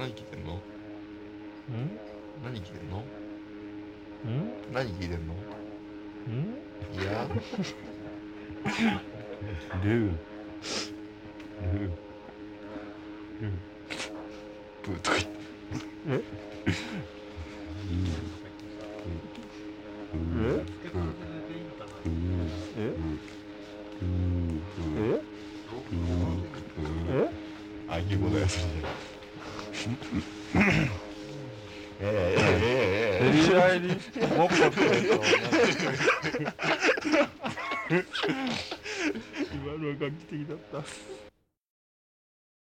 何聞いてんの？ん？何聞いてんの？ん？何聞いてんの？ん？いや。ルー。ルー。ブーとか言って。え？え？え？ブー。え？あいい子だよそれええええ、合いに文句をつけると今のは画期的だった。